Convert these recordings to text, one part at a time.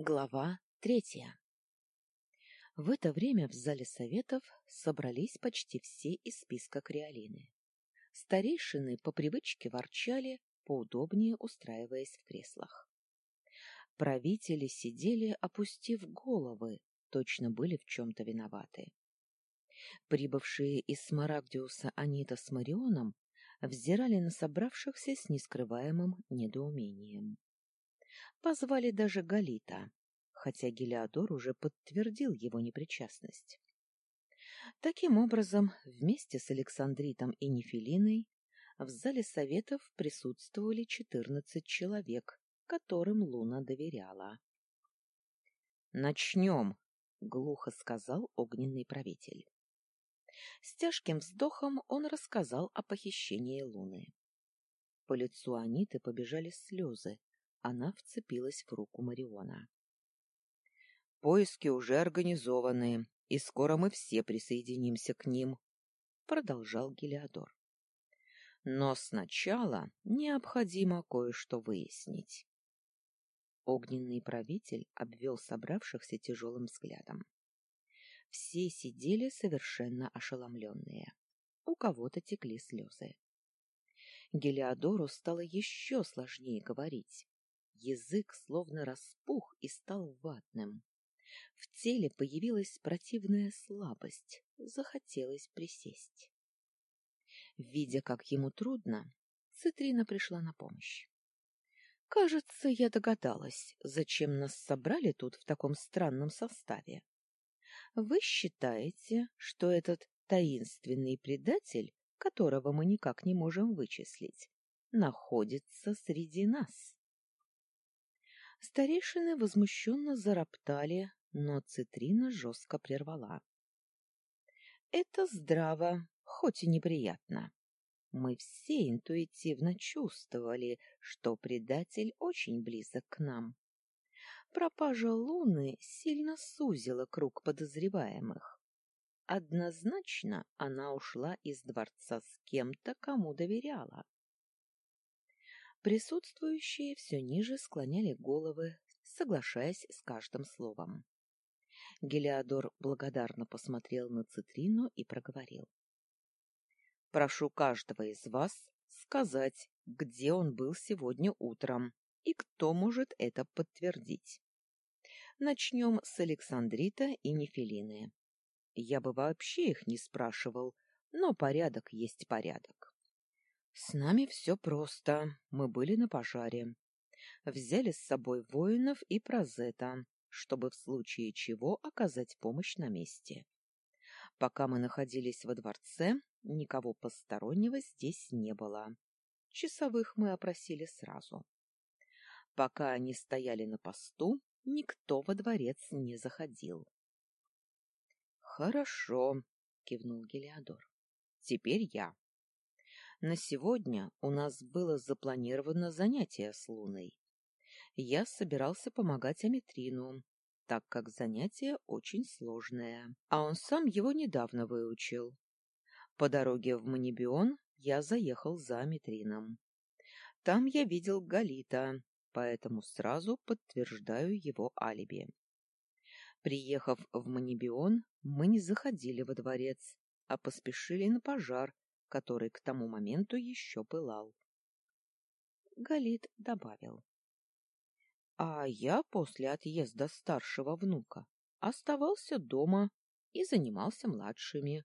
Глава третья В это время в зале советов собрались почти все из списка Криолины. Старейшины по привычке ворчали, поудобнее устраиваясь в креслах. Правители сидели, опустив головы, точно были в чем-то виноваты. Прибывшие из Смарагдиуса Анита с Марионом взирали на собравшихся с нескрываемым недоумением. Позвали даже Галита, хотя Гелиодор уже подтвердил его непричастность. Таким образом, вместе с Александритом и Нефилиной в зале советов присутствовали четырнадцать человек, которым Луна доверяла. «Начнем», — глухо сказал огненный правитель. С тяжким вздохом он рассказал о похищении Луны. По лицу Аниты побежали слезы, она вцепилась в руку Мариона. «Поиски уже организованы, и скоро мы все присоединимся к ним», — продолжал Гелиодор. «Но сначала необходимо кое-что выяснить». Огненный правитель обвел собравшихся тяжелым взглядом. Все сидели совершенно ошеломленные. У кого-то текли слезы. Гелиодору стало еще сложнее говорить. Язык словно распух и стал ватным. В теле появилась противная слабость, захотелось присесть. Видя, как ему трудно, Цитрина пришла на помощь. «Кажется, я догадалась, зачем нас собрали тут в таком странном составе. Вы считаете, что этот таинственный предатель, которого мы никак не можем вычислить, находится среди нас?» Старейшины возмущенно зароптали, но Цитрина жестко прервала. Это здраво, хоть и неприятно. Мы все интуитивно чувствовали, что предатель очень близок к нам. Пропажа Луны сильно сузила круг подозреваемых. Однозначно она ушла из дворца с кем-то, кому доверяла. Присутствующие все ниже склоняли головы, соглашаясь с каждым словом. Гелиодор благодарно посмотрел на Цитрину и проговорил. — Прошу каждого из вас сказать, где он был сегодня утром и кто может это подтвердить. Начнем с Александрита и Нефилины. Я бы вообще их не спрашивал, но порядок есть порядок. С нами все просто. Мы были на пожаре. Взяли с собой воинов и прозета, чтобы в случае чего оказать помощь на месте. Пока мы находились во дворце, никого постороннего здесь не было. Часовых мы опросили сразу. Пока они стояли на посту, никто во дворец не заходил. — Хорошо, — кивнул Гелиодор. — Теперь я. На сегодня у нас было запланировано занятие с Луной. Я собирался помогать Аметрину, так как занятие очень сложное, а он сам его недавно выучил. По дороге в Манибион я заехал за Аметрином. Там я видел Галита, поэтому сразу подтверждаю его алиби. Приехав в Манибион, мы не заходили во дворец, а поспешили на пожар, который к тому моменту еще пылал. Галит добавил. А я после отъезда старшего внука оставался дома и занимался младшими.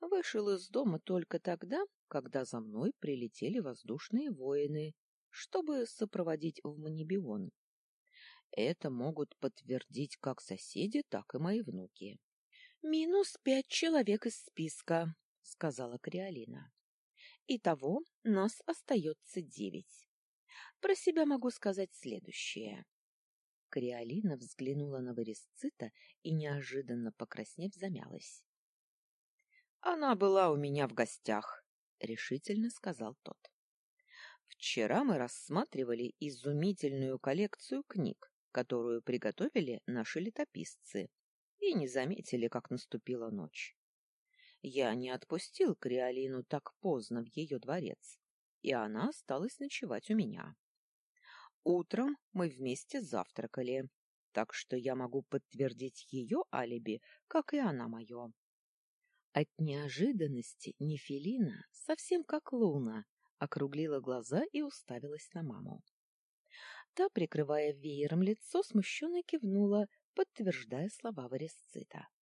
Вышел из дома только тогда, когда за мной прилетели воздушные воины, чтобы сопроводить в Манибион. Это могут подтвердить как соседи, так и мои внуки. Минус пять человек из списка, — сказала Криолина. «Итого нас остается девять. Про себя могу сказать следующее». Криолина взглянула на Варисцита и, неожиданно покраснев, замялась. «Она была у меня в гостях», — решительно сказал тот. «Вчера мы рассматривали изумительную коллекцию книг, которую приготовили наши летописцы, и не заметили, как наступила ночь. Я не отпустил Криолину так поздно в ее дворец, и она осталась ночевать у меня. Утром мы вместе завтракали, так что я могу подтвердить ее алиби, как и она мое. От неожиданности Нефелина, совсем как Луна, округлила глаза и уставилась на маму. Та, прикрывая веером лицо, смущенно кивнула, подтверждая слова Варисцита. —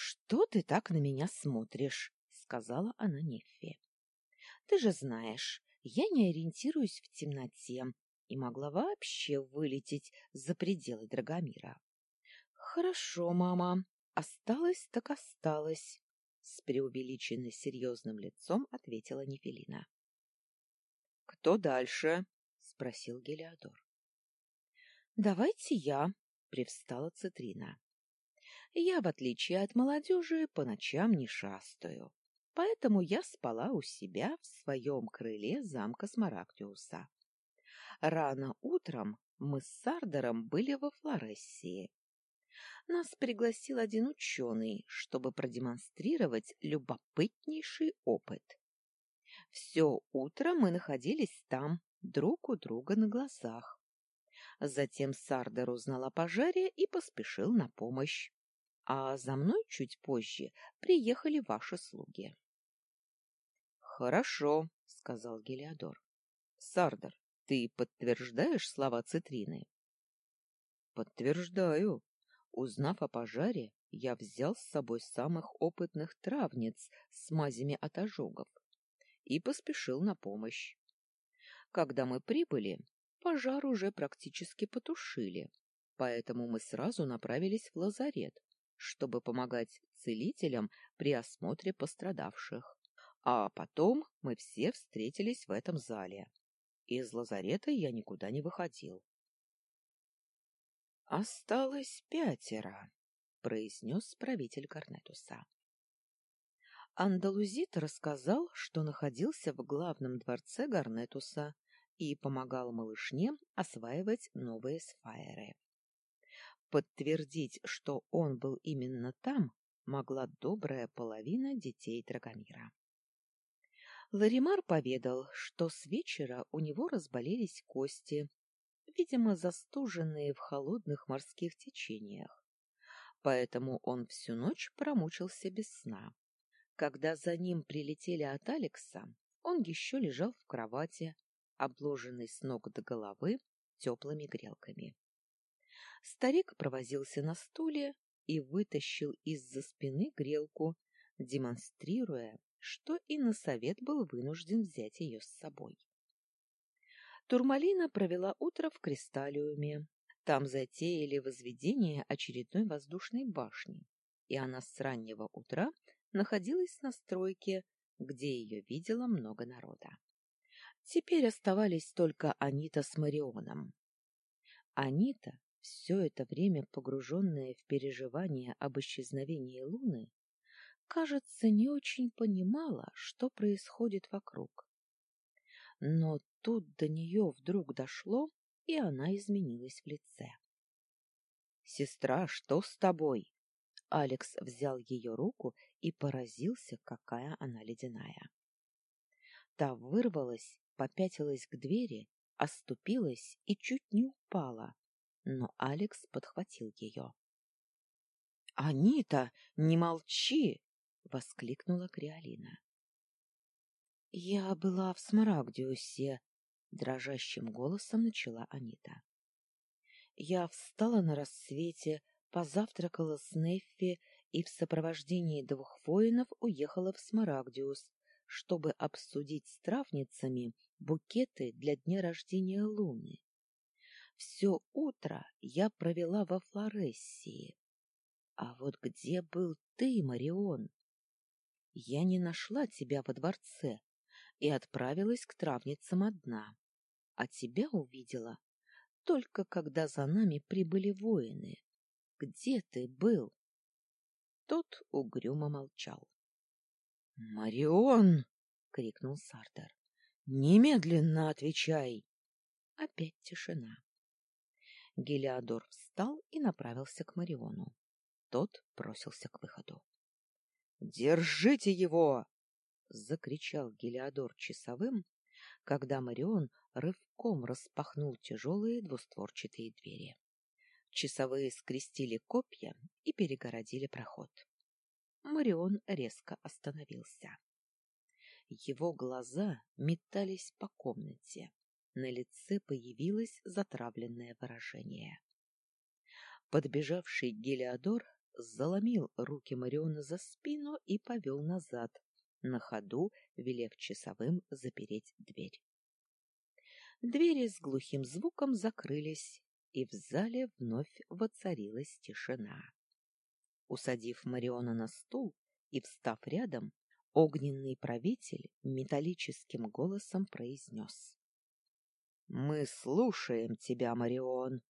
Что ты так на меня смотришь? — сказала она Неффе. — Ты же знаешь, я не ориентируюсь в темноте и могла вообще вылететь за пределы Драгомира. — Хорошо, мама, осталось так осталось, — с преувеличенно серьезным лицом ответила Нефелина. — Кто дальше? спросил Гелиодор. Давайте я, привстала Цитрина. Я, в отличие от молодежи, по ночам не шастаю, поэтому я спала у себя в своем крыле замка Смарагдиуса. Рано утром мы с Сардером были во Флорессии. Нас пригласил один ученый, чтобы продемонстрировать любопытнейший опыт. Все утро мы находились там, друг у друга на глазах. Затем Сардер узнал о пожаре и поспешил на помощь. А за мной чуть позже приехали ваши слуги. — Хорошо, — сказал Гелиодор. — Сардер, ты подтверждаешь слова Цитрины? — Подтверждаю. Узнав о пожаре, я взял с собой самых опытных травниц с мазями от ожогов и поспешил на помощь. Когда мы прибыли, пожар уже практически потушили, поэтому мы сразу направились в лазарет, чтобы помогать целителям при осмотре пострадавших. А потом мы все встретились в этом зале. Из лазарета я никуда не выходил. «Осталось пятеро», — произнес правитель Корнетуса. Андалузит рассказал, что находился в главном дворце Гарнетуса и помогал малышне осваивать новые сфайры. Подтвердить, что он был именно там, могла добрая половина детей Драгомира. Ларимар поведал, что с вечера у него разболелись кости, видимо, застуженные в холодных морских течениях, поэтому он всю ночь промучился без сна. Когда за ним прилетели от Алекса, он еще лежал в кровати, обложенный с ног до головы теплыми грелками. Старик провозился на стуле и вытащил из-за спины грелку, демонстрируя, что и на совет был вынужден взять ее с собой. Турмалина провела утро в Кристаллиуме. Там затеяли возведение очередной воздушной башни, и она с раннего утра находилась на стройке, где ее видело много народа. Теперь оставались только Анита с Марионом. Анита, все это время погруженная в переживания об исчезновении Луны, кажется, не очень понимала, что происходит вокруг. Но тут до нее вдруг дошло, и она изменилась в лице. — Сестра, что с тобой? Алекс взял ее руку и поразился, какая она ледяная. Та вырвалась, попятилась к двери, оступилась и чуть не упала, но Алекс подхватил ее. — Анита, не молчи! — воскликнула Криолина. — Я была в Смарагдиусе, — дрожащим голосом начала Анита. Я встала на рассвете, позавтракала с Неффи и в сопровождении двух воинов уехала в Смарагдиус, чтобы обсудить с травницами букеты для дня рождения Луны. Все утро я провела во Флорессии. А вот где был ты, Марион? Я не нашла тебя во дворце и отправилась к травницам одна, а тебя увидела только когда за нами прибыли воины. Где ты был? Тот угрюмо молчал. «Марион!» — крикнул Сартер. «Немедленно отвечай!» Опять тишина. Гелиодор встал и направился к Мариону. Тот бросился к выходу. «Держите его!» — закричал Гелиодор часовым, когда Марион рывком распахнул тяжелые двустворчатые двери. Часовые скрестили копья и перегородили проход. Марион резко остановился. Его глаза метались по комнате. На лице появилось затравленное выражение. Подбежавший Гелиодор заломил руки Мариона за спину и повел назад, на ходу велев часовым запереть дверь. Двери с глухим звуком закрылись, и в зале вновь воцарилась тишина. Усадив Мариона на стул и встав рядом, огненный правитель металлическим голосом произнес. — Мы слушаем тебя, Марион.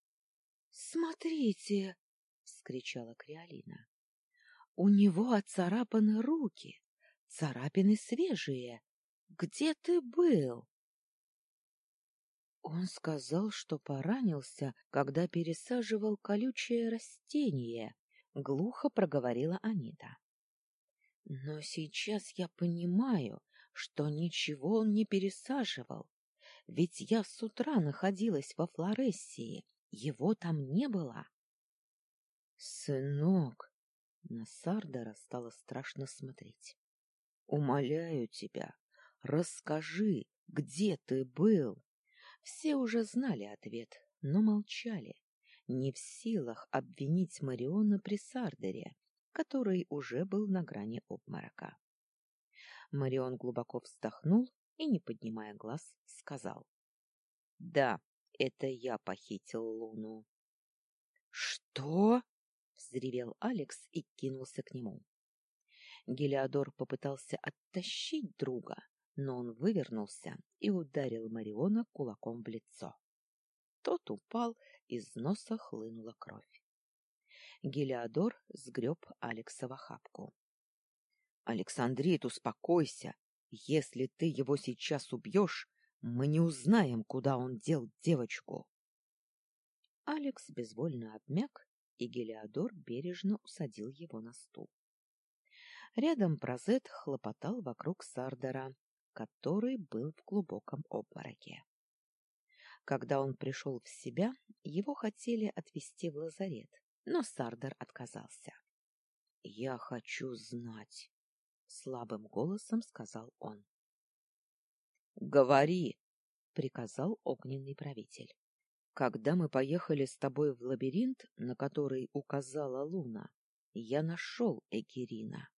— Смотрите! — вскричала Криолина. — У него отцарапаны руки, царапины свежие. Где ты был? Он сказал, что поранился, когда пересаживал колючее растение, глухо проговорила Анита. Но сейчас я понимаю, что ничего он не пересаживал. Ведь я с утра находилась во Флорессии, его там не было. Сынок, на Сардера стало страшно смотреть. Умоляю тебя, расскажи, где ты был? Все уже знали ответ, но молчали, не в силах обвинить Мариона при Сардере, который уже был на грани обморока. Марион глубоко вздохнул и, не поднимая глаз, сказал. — Да, это я похитил Луну. — Что? — взревел Алекс и кинулся к нему. Гелиодор попытался оттащить друга, но он вывернулся и ударил Мариона кулаком в лицо. Тот упал, из носа хлынула кровь. Гелиодор сгреб Алекса в охапку. — Александрит, успокойся! Если ты его сейчас убьешь, мы не узнаем, куда он дел девочку. Алекс безвольно обмяк, и Гелиодор бережно усадил его на стул. Рядом Прозет хлопотал вокруг Сардера, который был в глубоком обмороке. Когда он пришел в себя, его хотели отвезти в лазарет, но Сардер отказался. — Я хочу знать, — слабым голосом сказал он. — Говори, — приказал огненный правитель. — Когда мы поехали с тобой в лабиринт, на который указала Луна, я нашел Эгерина.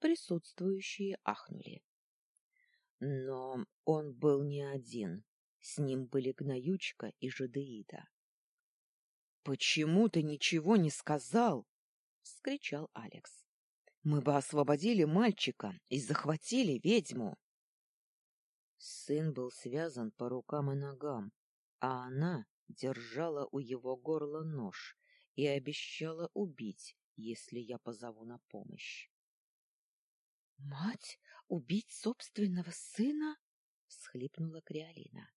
Присутствующие ахнули. Но он был не один. С ним были Гноючка и Жадеида. — Почему ты ничего не сказал? — вскричал Алекс. — Мы бы освободили мальчика и захватили ведьму. Сын был связан по рукам и ногам, а она держала у его горла нож и обещала убить, если я позову на помощь. — Мать убить собственного сына? — всхлипнула Криолина.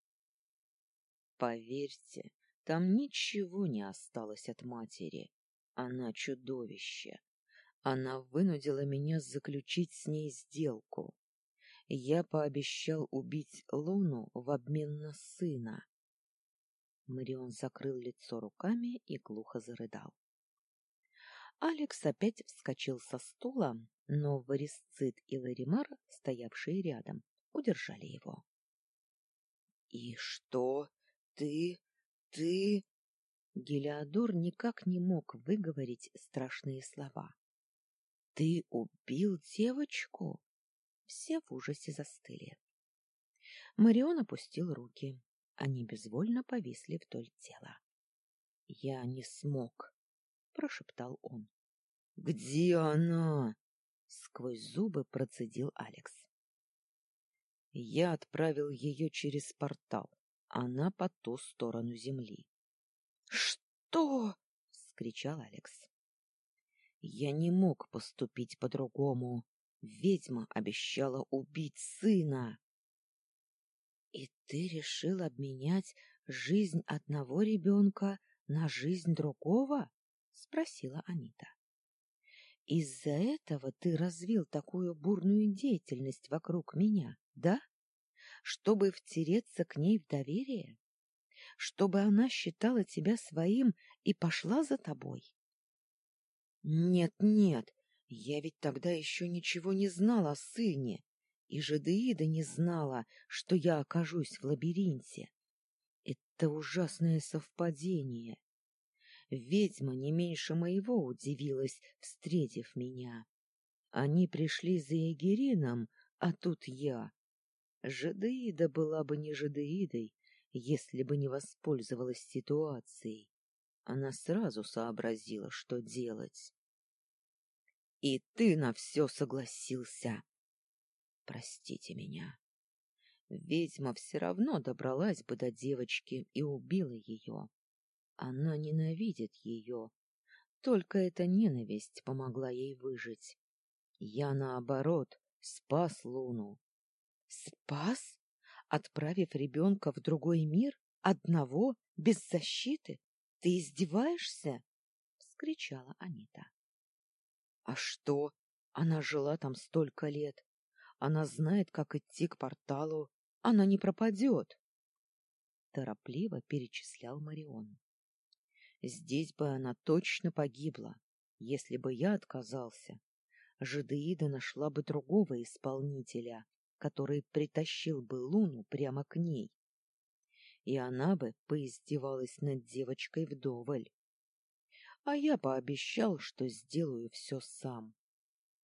— Поверьте, там ничего не осталось от матери. Она чудовище. Она вынудила меня заключить с ней сделку. Я пообещал убить Луну в обмен на сына. Марион закрыл лицо руками и глухо зарыдал. Алекс опять вскочил со стула, но Варисцит и Ларимар, стоявшие рядом, удержали его. — И что ты... ты... Гелиодор никак не мог выговорить страшные слова. — Ты убил девочку? Все в ужасе застыли. Марион опустил руки. Они безвольно повисли вдоль тела. — Я не смог, — прошептал он. — Где она? Сквозь зубы процедил Алекс. Я отправил ее через портал. Она по ту сторону земли. «Что?» — вскричал Алекс. «Я не мог поступить по-другому. Ведьма обещала убить сына». «И ты решил обменять жизнь одного ребенка на жизнь другого?» — спросила Анита. Из-за этого ты развил такую бурную деятельность вокруг меня, да? Чтобы втереться к ней в доверие? чтобы она считала тебя своим и пошла за тобой? Нет, нет, я ведь тогда еще ничего не знала о сыне, и Жадеида не знала, что я окажусь в лабиринте. Это ужасное совпадение. Ведьма не меньше моего удивилась, встретив меня. Они пришли за Егерином, а тут я. Жадеида была бы не Жадеидой, если бы не воспользовалась ситуацией. Она сразу сообразила, что делать. И ты на все согласился. Простите меня. Ведьма все равно добралась бы до девочки и убила ее. Она ненавидит ее. Только эта ненависть помогла ей выжить. Я, наоборот, спас Луну. Спас? Отправив ребенка в другой мир? Одного? Без защиты? Ты издеваешься? — вскричала Анита. — А что? Она жила там столько лет. Она знает, как идти к порталу. Она не пропадет. Торопливо перечислял Марион. Здесь бы она точно погибла, если бы я отказался. Жидеида нашла бы другого исполнителя, который притащил бы Луну прямо к ней. И она бы поиздевалась над девочкой вдоволь. А я пообещал, что сделаю все сам.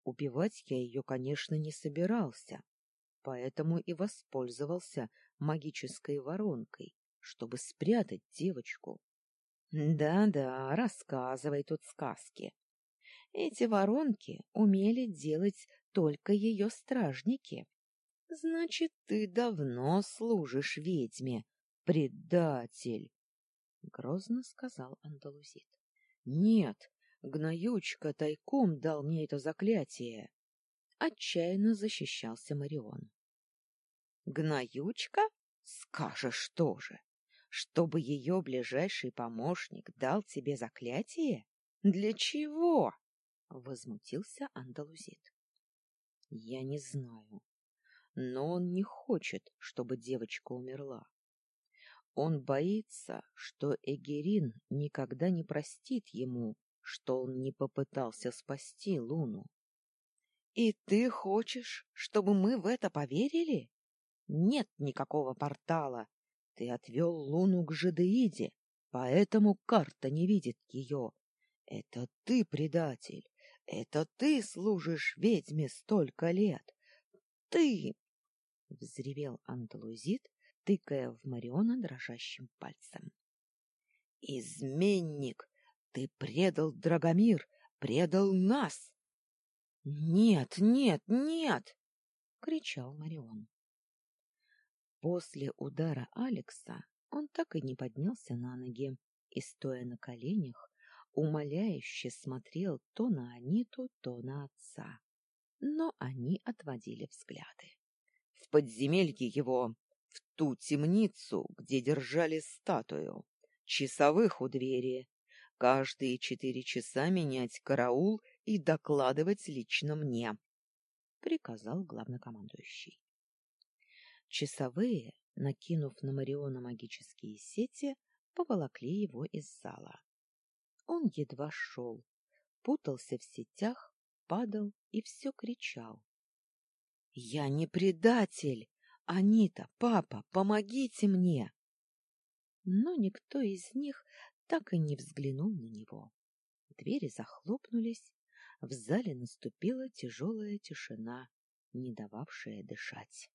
Убивать я ее, конечно, не собирался, поэтому и воспользовался магической воронкой, чтобы спрятать девочку. Да-да, рассказывай тут сказки. Эти воронки умели делать только ее стражники. Значит, ты давно служишь ведьме, предатель, — грозно сказал Андалузит. — Нет, гноючка тайком дал мне это заклятие. Отчаянно защищался Марион. — Гноючка? Скажешь тоже. Чтобы ее ближайший помощник дал тебе заклятие? Для чего? — возмутился Андалузит. — Я не знаю но он не хочет, чтобы девочка умерла. Он боится, что Эгерин никогда не простит ему, что он не попытался спасти Луну. — И ты хочешь, чтобы мы в это поверили? Нет никакого портала. Ты отвел Луну к Жадеиде, поэтому карта не видит ее. Это ты предатель. Это ты служишь ведьме столько лет. Ты! — взревел Андалузит, тыкая в Мариона дрожащим пальцем. — Изменник! Ты предал Драгомир! Предал нас! — Нет, нет, нет! — кричал Марион. После удара Алекса он так и не поднялся на ноги и, стоя на коленях, умоляюще смотрел то на Аниту, то на отца. Но они отводили взгляды в подземелье его, в ту темницу, где держали статую, часовых у двери, каждые четыре часа менять караул и докладывать лично мне, — приказал главнокомандующий. Часовые, накинув на Мариона магические сети, поволокли его из зала. Он едва шел, путался в сетях, падал и все кричал. Я не предатель! Анита, папа, помогите мне! Но никто из них так и не взглянул на него. Двери захлопнулись, в зале наступила тяжелая тишина, не дававшая дышать.